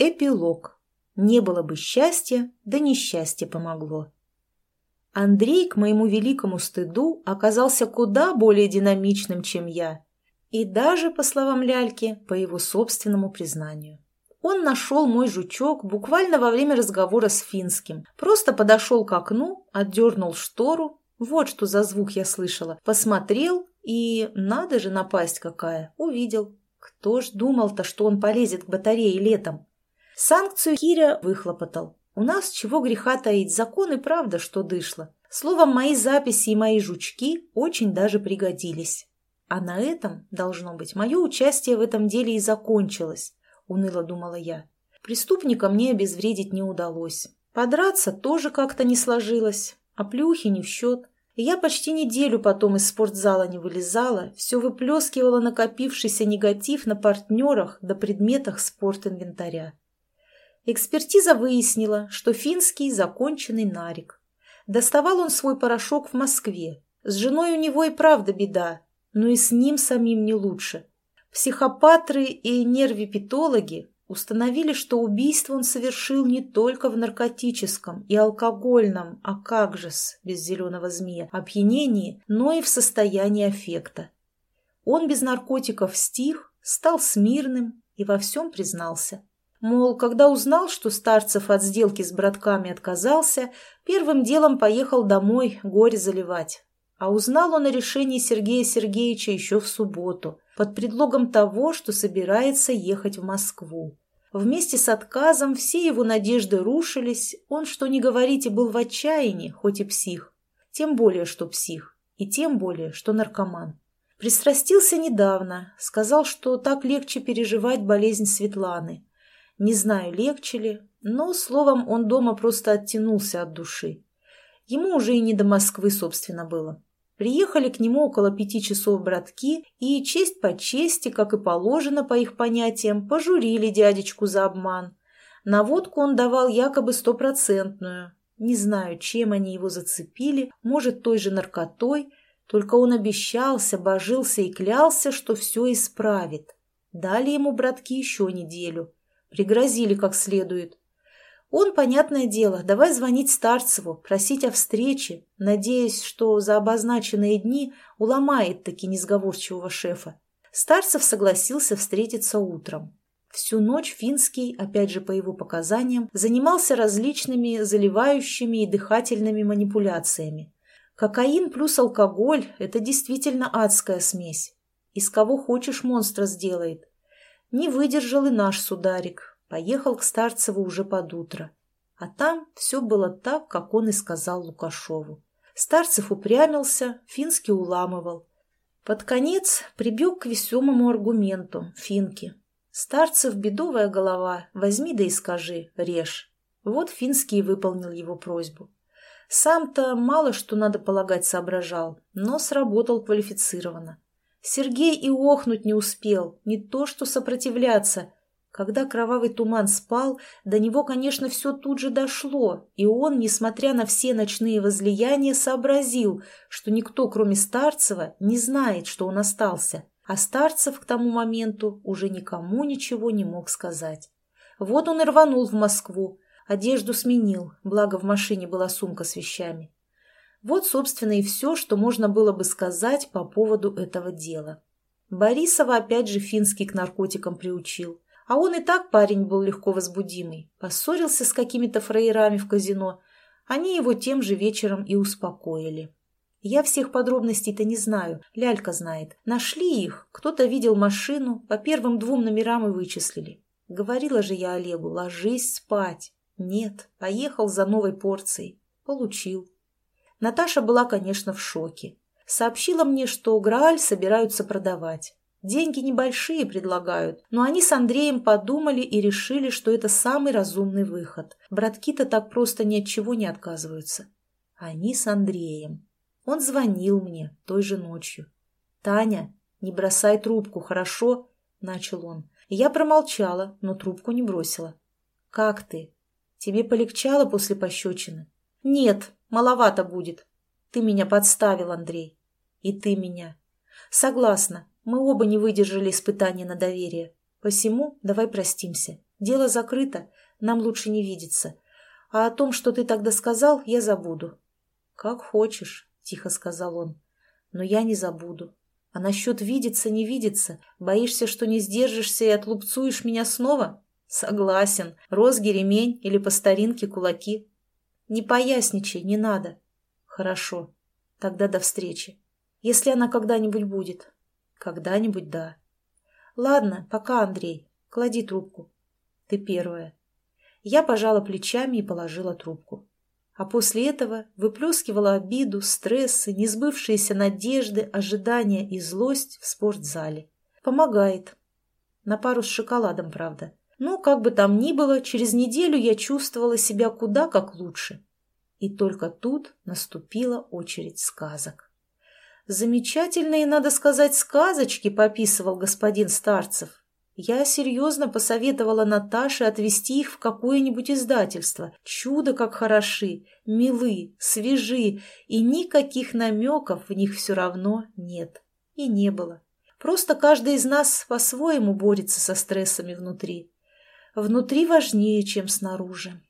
Эпилог. Не было бы счастья, да несчастье помогло. Андрей, к моему великому стыду, оказался куда более динамичным, чем я. И даже, по словам Ляльки, по его собственному признанию. Он нашел мой жучок буквально во время разговора с Финским. Просто подошел к окну, отдернул штору. Вот что за звук я слышала. Посмотрел и, надо же, напасть какая, увидел. Кто ж думал-то, что он полезет к батарее летом? Санкцию Киря выхлопотал. У нас, чего греха таить, закон и правда, что дышло. Словом, мои записи и мои жучки очень даже пригодились. А на этом, должно быть, мое участие в этом деле и закончилось, уныло думала я. Преступника мне обезвредить не удалось. Подраться тоже как-то не сложилось, а плюхи не в счет. Я почти неделю потом из спортзала не вылезала, все выплескивала накопившийся негатив на партнерах да предметах спортинвентаря. Экспертиза выяснила, что финский законченный нарик. Доставал он свой порошок в Москве. С женой у него и правда беда, но и с ним самим не лучше. Психопатры и нервипитологи установили, что убийство он совершил не только в наркотическом и алкогольном, а как же-с, без зеленого змея, опьянении, но и в состоянии аффекта. Он без наркотиков стих, стал смирным и во всем признался. Мол, когда узнал, что Старцев от сделки с братками отказался, первым делом поехал домой горе заливать. А узнал он о решении Сергея Сергеевича еще в субботу, под предлогом того, что собирается ехать в Москву. Вместе с отказом все его надежды рушились, он, что не говорите, был в отчаянии, хоть и псих. Тем более, что псих, и тем более, что наркоман. Пристрастился недавно, сказал, что так легче переживать болезнь Светланы – не знаю, легче ли, но, словом, он дома просто оттянулся от души. Ему уже и не до Москвы, собственно, было. Приехали к нему около пяти часов братки и, честь по чести, как и положено по их понятиям, пожурили дядечку за обман. На водку он давал якобы стопроцентную. Не знаю, чем они его зацепили, может, той же наркотой, только он обещался, божился и клялся, что все исправит. Дали ему братки еще неделю. Пригрозили как следует. Он, понятное дело, давай звонить Старцеву, просить о встрече, надеясь, что за обозначенные дни уломает таки несговорчивого шефа. Старцев согласился встретиться утром. Всю ночь Финский, опять же по его показаниям, занимался различными заливающими и дыхательными манипуляциями. Кокаин плюс алкоголь – это действительно адская смесь. Из кого хочешь монстра сделает. Не выдержал и наш сударик. Поехал к Старцеву уже под утро. А там все было так, как он и сказал Лукашову. Старцев упрямился, Финский уламывал. Под конец прибег к весомому аргументу Финки. Старцев бедовая голова, возьми да и скажи, режь. Вот Финский выполнил его просьбу. Сам-то мало что надо полагать соображал, но сработал квалифицированно. Сергей и охнуть не успел, не то что сопротивляться. Когда кровавый туман спал, до него, конечно, все тут же дошло, и он, несмотря на все ночные возлияния, сообразил, что никто, кроме Старцева, не знает, что он остался. А Старцев к тому моменту уже никому ничего не мог сказать. Вот он и рванул в Москву, одежду сменил, благо в машине была сумка с вещами. Вот, собственно, и все, что можно было бы сказать по поводу этого дела. Борисова опять же финский к наркотикам приучил. А он и так парень был легко возбудимый. Поссорился с какими-то фраерами в казино. Они его тем же вечером и успокоили. Я всех подробностей-то не знаю, Лялька знает. Нашли их, кто-то видел машину, по первым двум номерам и вычислили. Говорила же я Олегу, ложись спать. Нет, поехал за новой порцией. Получил. Наташа была, конечно, в шоке. Сообщила мне, что Грааль собираются продавать. Деньги небольшие предлагают, но они с Андреем подумали и решили, что это самый разумный выход. Братки-то так просто ни от чего не отказываются. Они с Андреем. Он звонил мне той же ночью. «Таня, не бросай трубку, хорошо?» – начал он. Я промолчала, но трубку не бросила. «Как ты? Тебе полегчало после пощечины?» «Нет, маловато будет. Ты меня подставил, Андрей. И ты меня. Согласна, мы оба не выдержали испытания на доверие. Посему давай простимся. Дело закрыто, нам лучше не видеться. А о том, что ты тогда сказал, я забуду». «Как хочешь», — тихо сказал он. «Но я не забуду. А насчет видеться, не видеться, боишься, что не сдержишься и отлупцуешь меня снова? Согласен. Розги, ремень или по старинке кулаки. Не поясничай, не надо. Хорошо. Тогда до встречи. Если она когда-нибудь будет. Когда-нибудь, да. Ладно, пока, Андрей. Клади трубку. Ты первая. Я пожала плечами и положила трубку а после этого выплескивала обиду, стрессы, несбывшиеся надежды, ожидания и злость в спортзале. Помогает. На пару с шоколадом, правда. Но, как бы там ни было, через неделю я чувствовала себя куда как лучше. И только тут наступила очередь сказок. Замечательные, надо сказать, сказочки пописывал господин Старцев. Я серьезно посоветовала Наташе отвезти их в какое-нибудь издательство. Чудо как хороши, милы, свежи, и никаких намеков в них все равно нет. И не было. Просто каждый из нас по-своему борется со стрессами внутри. Внутри важнее, чем снаружи.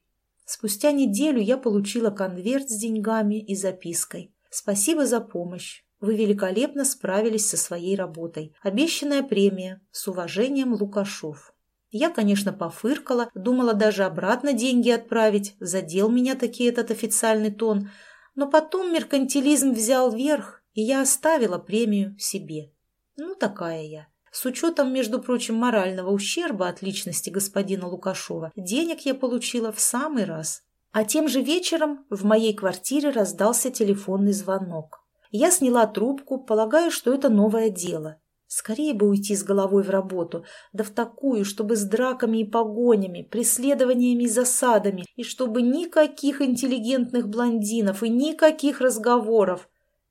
Спустя неделю я получила конверт с деньгами и запиской. Спасибо за помощь. Вы великолепно справились со своей работой. Обещанная премия. С уважением, Лукашов. Я, конечно, пофыркала, думала даже обратно деньги отправить. Задел меня таки этот официальный тон. Но потом меркантилизм взял верх, и я оставила премию себе. Ну, такая я. С учетом, между прочим, морального ущерба от личности господина Лукашова, денег я получила в самый раз. А тем же вечером в моей квартире раздался телефонный звонок. Я сняла трубку, полагая, что это новое дело. Скорее бы уйти с головой в работу, да в такую, чтобы с драками и погонями, преследованиями и засадами, и чтобы никаких интеллигентных блондинов и никаких разговоров.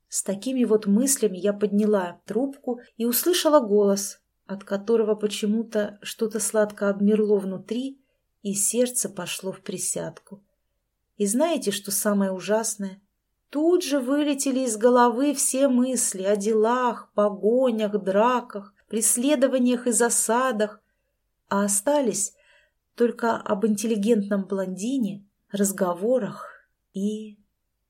С такими вот мыслями я подняла трубку и услышала голос, от которого почему-то что-то сладко обмерло внутри, и сердце пошло в присядку. И знаете, что самое ужасное? Тут же вылетели из головы все мысли о делах, погонях, драках, преследованиях и засадах, а остались только об интеллигентном блондине, разговорах и